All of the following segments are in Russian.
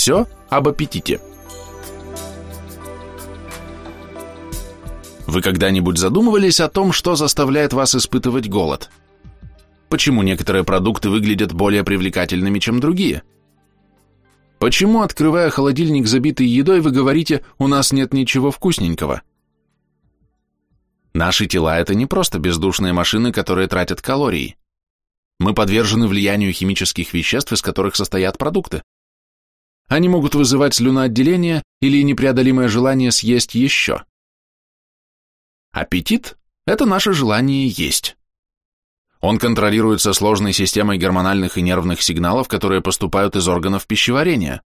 Все об аппетите. Вы когда-нибудь задумывались о том, что заставляет вас испытывать голод? Почему некоторые продукты выглядят более привлекательными, чем другие? Почему, открывая холодильник, забитый едой, вы говорите «у нас нет ничего вкусненького»? Наши тела – это не просто бездушные машины, которые тратят калории. Мы подвержены влиянию химических веществ, из которых состоят продукты. Они могут вызывать слюноотделение или непреодолимое желание съесть еще. Аппетит – это наше желание есть. Он контролируется сложной системой гормональных и нервных сигналов, которые поступают из органов пищеварения.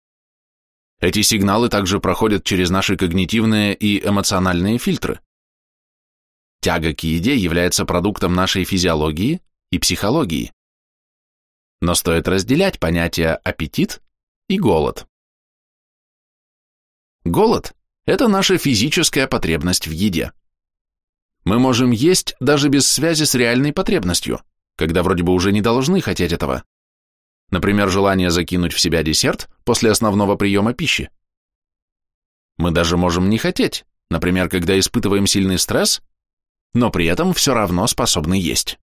Эти сигналы также проходят через наши когнитивные и эмоциональные фильтры. Тяга к еде является продуктом нашей физиологии и психологии. Но стоит разделять понятия аппетит и голод. Голод – это наша физическая потребность в еде. Мы можем есть даже без связи с реальной потребностью, когда вроде бы уже не должны хотеть этого. Например, желание закинуть в себя десерт после основного приема пищи. Мы даже можем не хотеть, например, когда испытываем сильный стресс, но при этом все равно способны есть.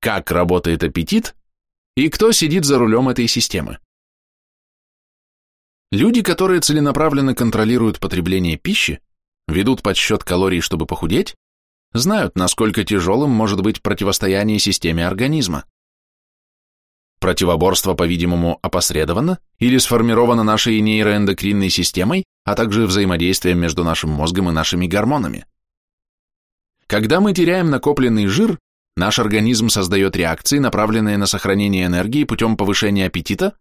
Как работает аппетит и кто сидит за рулем этой системы? Люди, которые целенаправленно контролируют потребление пищи, ведут подсчет калорий, чтобы похудеть, знают, насколько тяжелым может быть противостояние системе организма. Противоборство, по-видимому, опосредовано или сформировано нашей нейроэндокринной системой, а также взаимодействием между нашим мозгом и нашими гормонами. Когда мы теряем накопленный жир, наш организм создает реакции, направленные на сохранение энергии путем повышения аппетита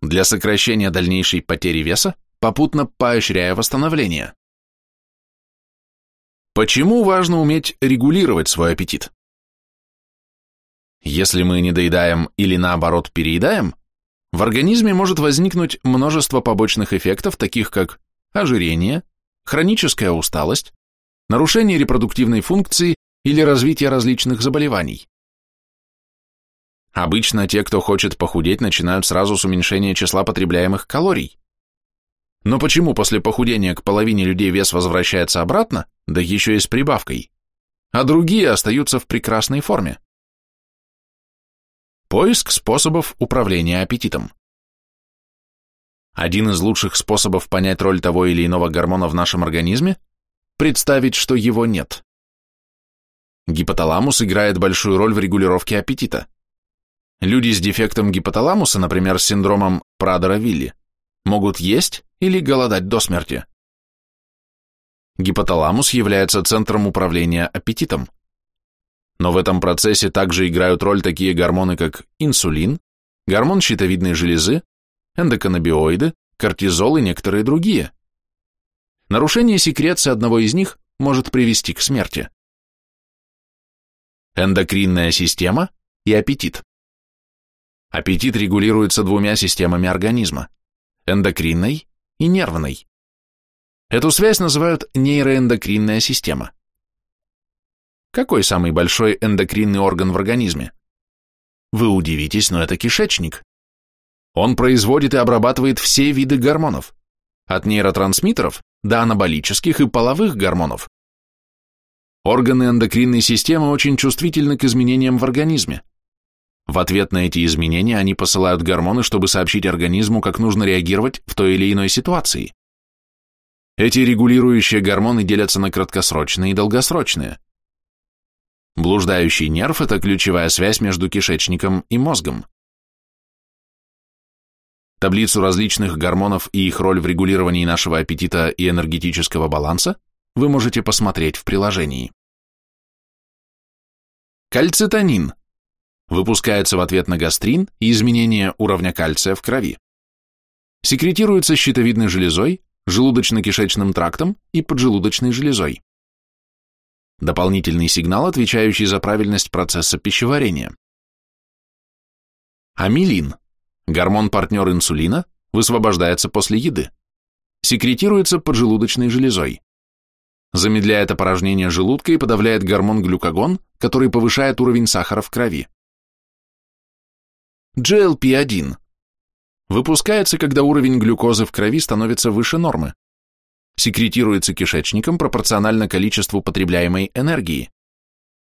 для сокращения дальнейшей потери веса, попутно поощряя восстановление. Почему важно уметь регулировать свой аппетит? Если мы недоедаем или наоборот переедаем, в организме может возникнуть множество побочных эффектов, таких как ожирение, хроническая усталость, нарушение репродуктивной функции или развитие различных заболеваний. Обычно те, кто хочет похудеть, начинают сразу с уменьшения числа потребляемых калорий. Но почему после похудения к половине людей вес возвращается обратно, да еще и с прибавкой, а другие остаются в прекрасной форме? Поиск способов управления аппетитом. Один из лучших способов понять роль того или иного гормона в нашем организме – представить, что его нет. Гипоталамус играет большую роль в регулировке аппетита. Люди с дефектом гипоталамуса, например, с синдромом Прадера-Вилли, могут есть или голодать до смерти. Гипоталамус является центром управления аппетитом. Но в этом процессе также играют роль такие гормоны, как инсулин, гормон щитовидной железы, эндоканнабиоиды, кортизол и некоторые другие. Нарушение секреции одного из них может привести к смерти. Эндокринная система и аппетит. Аппетит регулируется двумя системами организма – эндокринной и нервной. Эту связь называют нейроэндокринная система. Какой самый большой эндокринный орган в организме? Вы удивитесь, но это кишечник. Он производит и обрабатывает все виды гормонов, от нейротрансмиттеров до анаболических и половых гормонов. Органы эндокринной системы очень чувствительны к изменениям в организме. В ответ на эти изменения они посылают гормоны, чтобы сообщить организму, как нужно реагировать в той или иной ситуации. Эти регулирующие гормоны делятся на краткосрочные и долгосрочные. Блуждающий нерв – это ключевая связь между кишечником и мозгом. Таблицу различных гормонов и их роль в регулировании нашего аппетита и энергетического баланса вы можете посмотреть в приложении. Кальцитонин выпускается в ответ на гастрин и изменение уровня кальция в крови. Секретируется щитовидной железой, желудочно-кишечным трактом и поджелудочной железой. Дополнительный сигнал, отвечающий за правильность процесса пищеварения. Амилин, гормон-партнер инсулина, высвобождается после еды. Секретируется поджелудочной железой. Замедляет опорожнение желудка и подавляет гормон глюкагон, который повышает уровень сахара в крови. GLP-1 Выпускается, когда уровень глюкозы в крови становится выше нормы. Секретируется кишечником пропорционально количеству потребляемой энергии.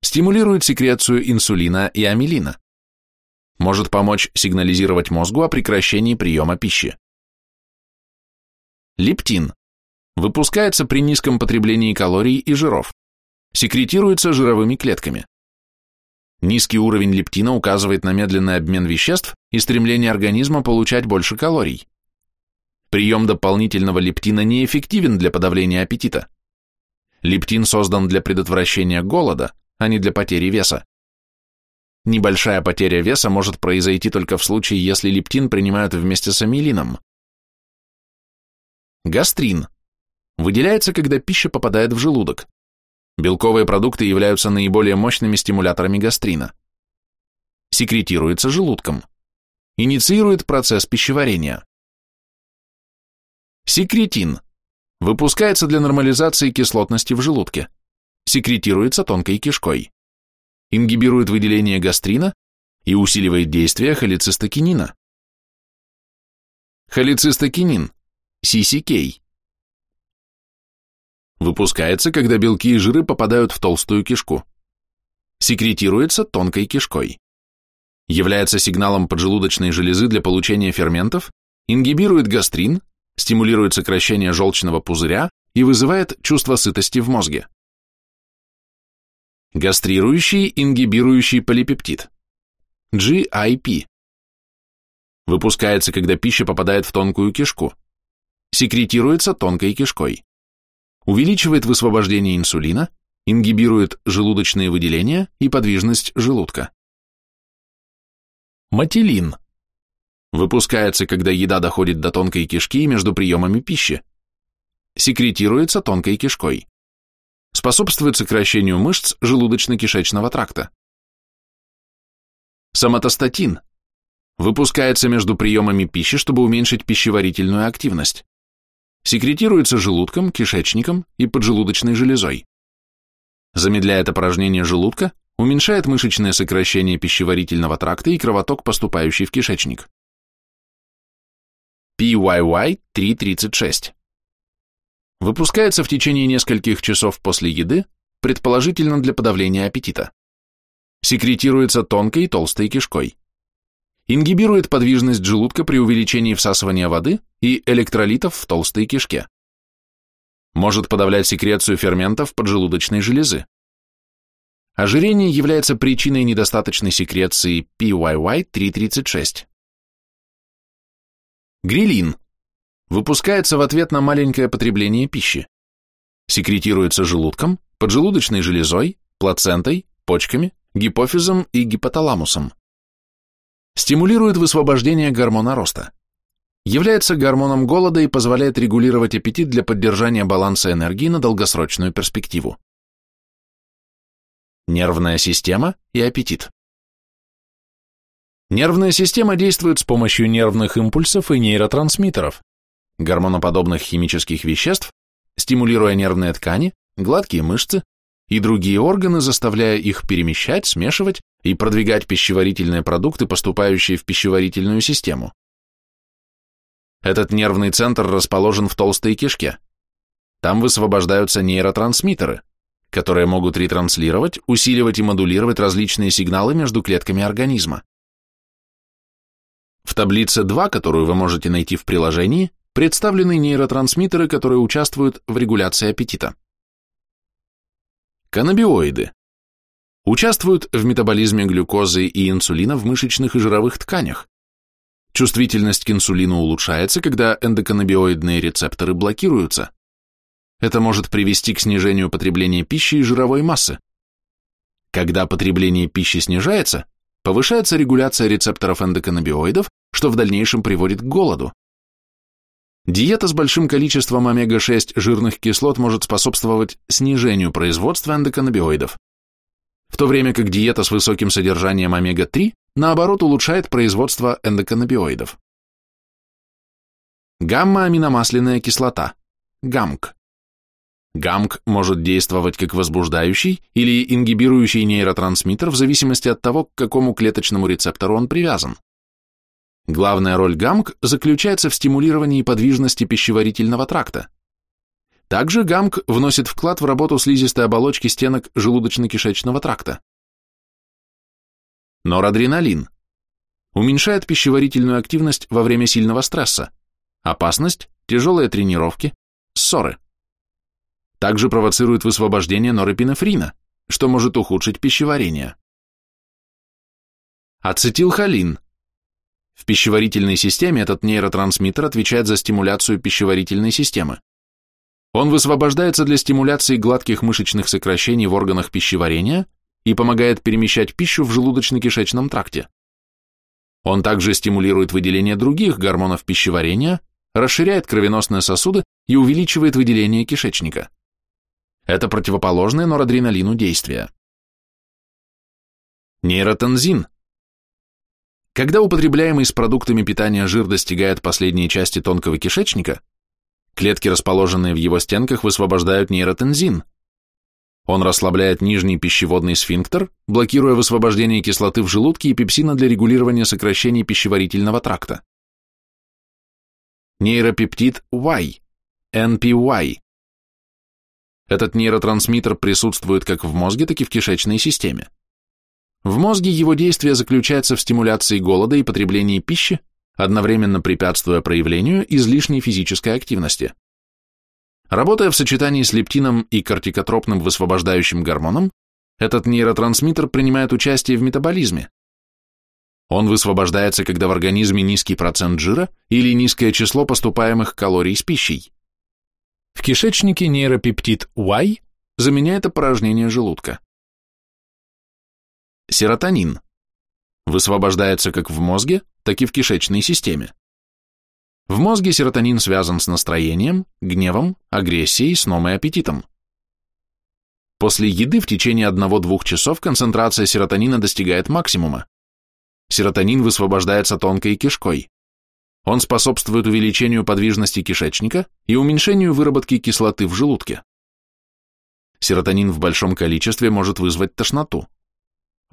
Стимулирует секрецию инсулина и амилина. Может помочь сигнализировать мозгу о прекращении приема пищи. Лептин. Выпускается при низком потреблении калорий и жиров. Секретируется жировыми клетками. Низкий уровень лептина указывает на медленный обмен веществ и стремление организма получать больше калорий. Прием дополнительного лептина неэффективен для подавления аппетита. Лептин создан для предотвращения голода, а не для потери веса. Небольшая потеря веса может произойти только в случае, если лептин принимают вместе с амилином. Гастрин. Выделяется, когда пища попадает в желудок. Белковые продукты являются наиболее мощными стимуляторами гастрина. Секретируется желудком. Инициирует процесс пищеварения. Секретин. Выпускается для нормализации кислотности в желудке. Секретируется тонкой кишкой. Ингибирует выделение гастрина и усиливает действие холецистокинина. Холецистокинин, CCK, Выпускается, когда белки и жиры попадают в толстую кишку. Секретируется тонкой кишкой. Является сигналом поджелудочной железы для получения ферментов, ингибирует гастрин, стимулирует сокращение желчного пузыря и вызывает чувство сытости в мозге. Гастрирующий ингибирующий полипептид. GIP. Выпускается, когда пища попадает в тонкую кишку. Секретируется тонкой кишкой увеличивает высвобождение инсулина, ингибирует желудочные выделения и подвижность желудка. Матилин. Выпускается, когда еда доходит до тонкой кишки между приемами пищи. Секретируется тонкой кишкой. Способствует сокращению мышц желудочно-кишечного тракта. Соматостатин. Выпускается между приемами пищи, чтобы уменьшить пищеварительную активность секретируется желудком, кишечником и поджелудочной железой. Замедляет опорожнение желудка, уменьшает мышечное сокращение пищеварительного тракта и кровоток, поступающий в кишечник. PYY-336 Выпускается в течение нескольких часов после еды, предположительно для подавления аппетита. Секретируется тонкой и толстой кишкой ингибирует подвижность желудка при увеличении всасывания воды и электролитов в толстой кишке. Может подавлять секрецию ферментов поджелудочной железы. Ожирение является причиной недостаточной секреции PYY-336. Грилин. Выпускается в ответ на маленькое потребление пищи. Секретируется желудком, поджелудочной железой, плацентой, почками, гипофизом и гипоталамусом. Стимулирует высвобождение гормона роста. Является гормоном голода и позволяет регулировать аппетит для поддержания баланса энергии на долгосрочную перспективу. Нервная система и аппетит. Нервная система действует с помощью нервных импульсов и нейротрансмиттеров, гормоноподобных химических веществ, стимулируя нервные ткани, гладкие мышцы и другие органы, заставляя их перемещать, смешивать и продвигать пищеварительные продукты, поступающие в пищеварительную систему. Этот нервный центр расположен в толстой кишке. Там высвобождаются нейротрансмиттеры, которые могут ретранслировать, усиливать и модулировать различные сигналы между клетками организма. В таблице 2, которую вы можете найти в приложении, представлены нейротрансмиттеры, которые участвуют в регуляции аппетита. Каннабиоиды участвуют в метаболизме глюкозы и инсулина в мышечных и жировых тканях. Чувствительность к инсулину улучшается, когда эндоканнабиоидные рецепторы блокируются. Это может привести к снижению потребления пищи и жировой массы. Когда потребление пищи снижается, повышается регуляция рецепторов эндоканнабиоидов, что в дальнейшем приводит к голоду. Диета с большим количеством омега-6 жирных кислот может способствовать снижению производства эндоканнабиоидов, в то время как диета с высоким содержанием омега-3 наоборот улучшает производство эндоканнабиоидов. Гамма-аминомасляная кислота, ГАМК. ГАМК может действовать как возбуждающий или ингибирующий нейротрансмиттер в зависимости от того, к какому клеточному рецептору он привязан. Главная роль гамк заключается в стимулировании подвижности пищеварительного тракта. Также гамк вносит вклад в работу слизистой оболочки стенок желудочно-кишечного тракта. Норадреналин уменьшает пищеварительную активность во время сильного стресса, опасность, тяжелые тренировки, ссоры. Также провоцирует высвобождение норепинефрина, что может ухудшить пищеварение. Ацетилхолин. В пищеварительной системе этот нейротрансмиттер отвечает за стимуляцию пищеварительной системы. Он высвобождается для стимуляции гладких мышечных сокращений в органах пищеварения и помогает перемещать пищу в желудочно-кишечном тракте. Он также стимулирует выделение других гормонов пищеварения, расширяет кровеносные сосуды и увеличивает выделение кишечника. Это противоположное норадреналину действие. Нейротензин. Когда употребляемый с продуктами питания жир достигает последней части тонкого кишечника, клетки, расположенные в его стенках, высвобождают нейротензин. Он расслабляет нижний пищеводный сфинктер, блокируя высвобождение кислоты в желудке и пепсина для регулирования сокращений пищеварительного тракта. Нейропептид Y, NPY. Этот нейротрансмиттер присутствует как в мозге, так и в кишечной системе. В мозге его действие заключается в стимуляции голода и потреблении пищи, одновременно препятствуя проявлению излишней физической активности. Работая в сочетании с лептином и кортикотропным высвобождающим гормоном, этот нейротрансмиттер принимает участие в метаболизме. Он высвобождается, когда в организме низкий процент жира или низкое число поступаемых калорий с пищей. В кишечнике нейропептид Y заменяет опорожнение желудка. Серотонин высвобождается как в мозге, так и в кишечной системе. В мозге серотонин связан с настроением, гневом, агрессией, сном и аппетитом. После еды в течение 1-2 часов концентрация серотонина достигает максимума. Серотонин высвобождается тонкой кишкой. Он способствует увеличению подвижности кишечника и уменьшению выработки кислоты в желудке. Серотонин в большом количестве может вызвать тошноту.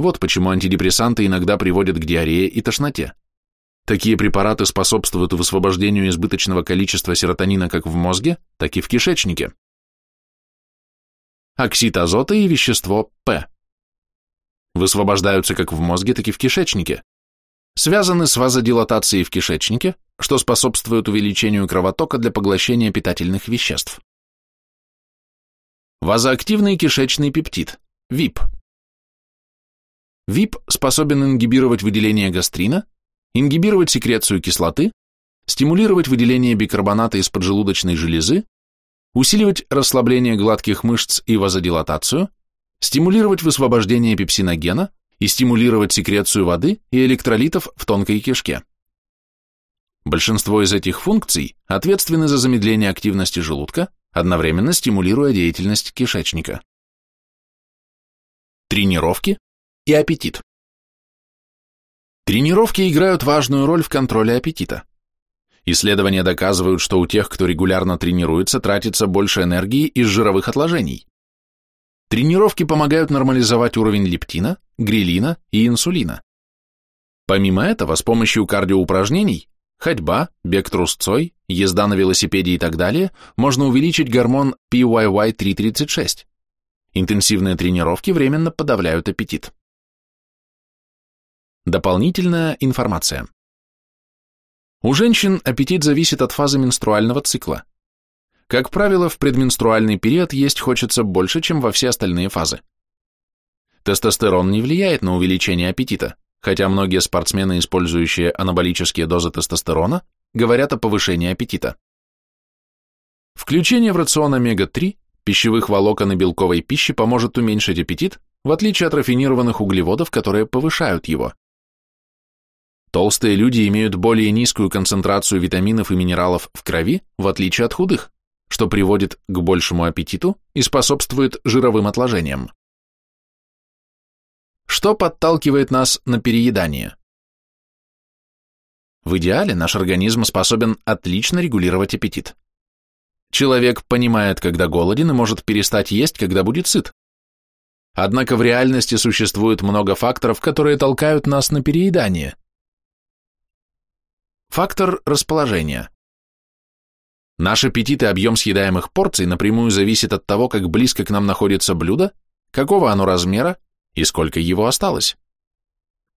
Вот почему антидепрессанты иногда приводят к диарее и тошноте. Такие препараты способствуют высвобождению избыточного количества серотонина как в мозге, так и в кишечнике. Оксид азота и вещество П. Высвобождаются как в мозге, так и в кишечнике. Связаны с вазодилатацией в кишечнике, что способствует увеличению кровотока для поглощения питательных веществ. Вазоактивный кишечный пептид, ВИП. ВИП способен ингибировать выделение гастрина, ингибировать секрецию кислоты, стимулировать выделение бикарбоната из поджелудочной железы, усиливать расслабление гладких мышц и вазодилатацию, стимулировать высвобождение пепсиногена и стимулировать секрецию воды и электролитов в тонкой кишке. Большинство из этих функций ответственны за замедление активности желудка, одновременно стимулируя деятельность кишечника. Тренировки и аппетит. Тренировки играют важную роль в контроле аппетита. Исследования доказывают, что у тех, кто регулярно тренируется, тратится больше энергии из жировых отложений. Тренировки помогают нормализовать уровень лептина, грилина и инсулина. Помимо этого, с помощью кардиоупражнений, ходьба, бег трусцой, езда на велосипеде и так далее, можно увеличить гормон PYY336. Интенсивные тренировки временно подавляют аппетит. Дополнительная информация. У женщин аппетит зависит от фазы менструального цикла. Как правило, в предменструальный период есть хочется больше, чем во все остальные фазы. Тестостерон не влияет на увеличение аппетита, хотя многие спортсмены, использующие анаболические дозы тестостерона, говорят о повышении аппетита. Включение в рацион омега-3 пищевых волокон и белковой пищи поможет уменьшить аппетит, в отличие от рафинированных углеводов, которые повышают его. Толстые люди имеют более низкую концентрацию витаминов и минералов в крови, в отличие от худых, что приводит к большему аппетиту и способствует жировым отложениям. Что подталкивает нас на переедание? В идеале наш организм способен отлично регулировать аппетит. Человек понимает, когда голоден и может перестать есть, когда будет сыт. Однако в реальности существует много факторов, которые толкают нас на переедание. Фактор расположения. Наш аппетит и объем съедаемых порций напрямую зависит от того, как близко к нам находится блюдо, какого оно размера и сколько его осталось.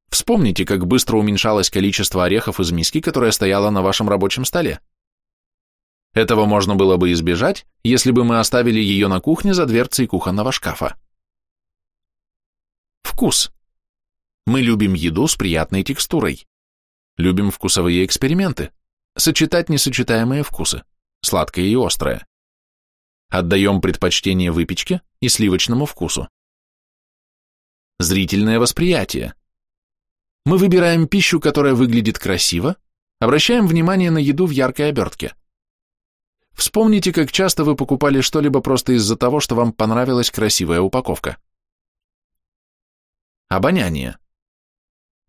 Вспомните, как быстро уменьшалось количество орехов из миски, которая стояла на вашем рабочем столе. Этого можно было бы избежать, если бы мы оставили ее на кухне за дверцей кухонного шкафа. Вкус. Мы любим еду с приятной текстурой. Любим вкусовые эксперименты, сочетать несочетаемые вкусы, сладкое и острое. Отдаем предпочтение выпечке и сливочному вкусу. Зрительное восприятие. Мы выбираем пищу, которая выглядит красиво, обращаем внимание на еду в яркой обертке. Вспомните, как часто вы покупали что-либо просто из-за того, что вам понравилась красивая упаковка. Обоняние.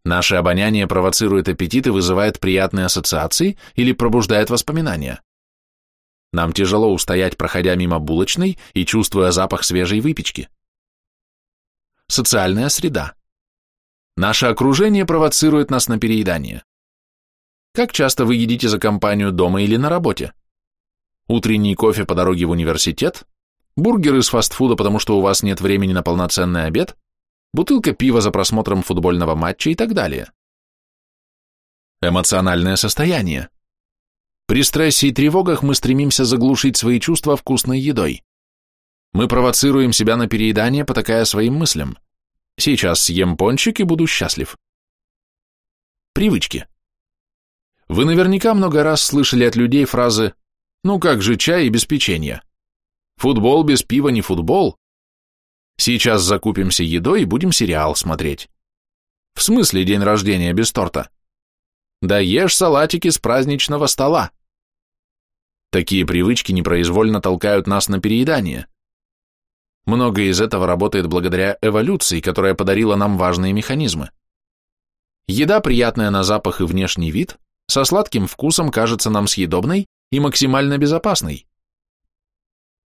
Наше обоняние провоцирует аппетит и вызывает приятные ассоциации или пробуждает воспоминания. Нам тяжело устоять, проходя мимо булочной и чувствуя запах свежей выпечки. Социальная среда. Наше окружение провоцирует нас на переедание. Как часто вы едите за компанию дома или на работе? Утренний кофе по дороге в университет? Бургер из фастфуда, потому что у вас нет времени на полноценный обед? Бутылка пива за просмотром футбольного матча и так далее. Эмоциональное состояние. При стрессе и тревогах мы стремимся заглушить свои чувства вкусной едой. Мы провоцируем себя на переедание, потакая своим мыслям. Сейчас съем пончик и буду счастлив. Привычки. Вы наверняка много раз слышали от людей фразы «Ну как же чай и без печенья?» «Футбол без пива не футбол?» «Сейчас закупимся едой и будем сериал смотреть». «В смысле день рождения без торта?» «Да ешь салатики с праздничного стола». Такие привычки непроизвольно толкают нас на переедание. Многое из этого работает благодаря эволюции, которая подарила нам важные механизмы. Еда, приятная на запах и внешний вид, со сладким вкусом кажется нам съедобной и максимально безопасной.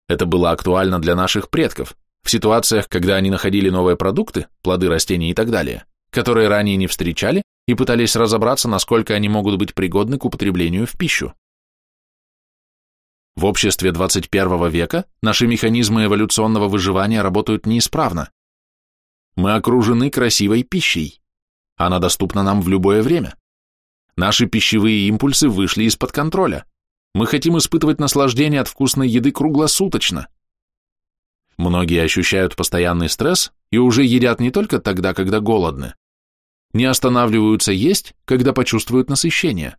Это было актуально для наших предков, в ситуациях, когда они находили новые продукты, плоды растений и так далее, которые ранее не встречали и пытались разобраться, насколько они могут быть пригодны к употреблению в пищу. В обществе 21 века наши механизмы эволюционного выживания работают неисправно. Мы окружены красивой пищей. Она доступна нам в любое время. Наши пищевые импульсы вышли из-под контроля. Мы хотим испытывать наслаждение от вкусной еды круглосуточно. Многие ощущают постоянный стресс и уже едят не только тогда, когда голодны. Не останавливаются есть, когда почувствуют насыщение.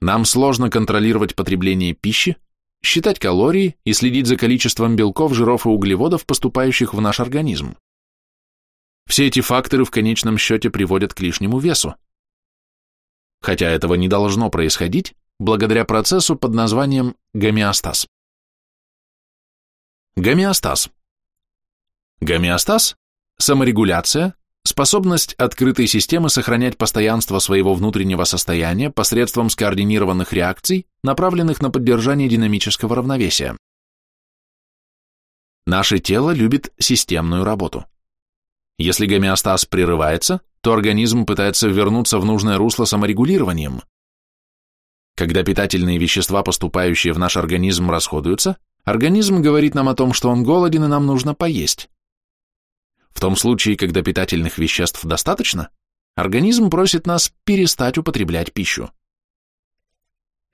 Нам сложно контролировать потребление пищи, считать калории и следить за количеством белков, жиров и углеводов, поступающих в наш организм. Все эти факторы в конечном счете приводят к лишнему весу. Хотя этого не должно происходить благодаря процессу под названием гомеостаз. Гомеостаз. Гомеостаз – саморегуляция, Способность открытой системы сохранять постоянство своего внутреннего состояния посредством скоординированных реакций, направленных на поддержание динамического равновесия. Наше тело любит системную работу. Если гомеостаз прерывается, то организм пытается вернуться в нужное русло саморегулированием. Когда питательные вещества, поступающие в наш организм, расходуются, организм говорит нам о том, что он голоден и нам нужно поесть. В том случае, когда питательных веществ достаточно, организм просит нас перестать употреблять пищу.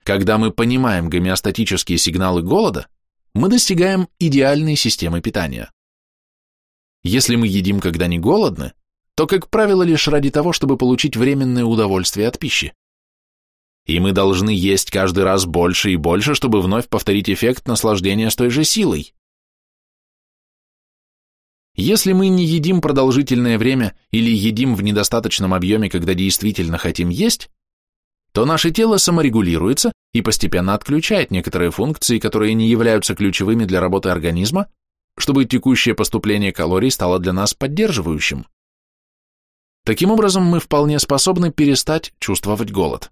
Когда мы понимаем гомеостатические сигналы голода, мы достигаем идеальной системы питания. Если мы едим, когда не голодны, то, как правило, лишь ради того, чтобы получить временное удовольствие от пищи. И мы должны есть каждый раз больше и больше, чтобы вновь повторить эффект наслаждения с той же силой. Если мы не едим продолжительное время или едим в недостаточном объеме, когда действительно хотим есть, то наше тело саморегулируется и постепенно отключает некоторые функции, которые не являются ключевыми для работы организма, чтобы текущее поступление калорий стало для нас поддерживающим. Таким образом, мы вполне способны перестать чувствовать голод.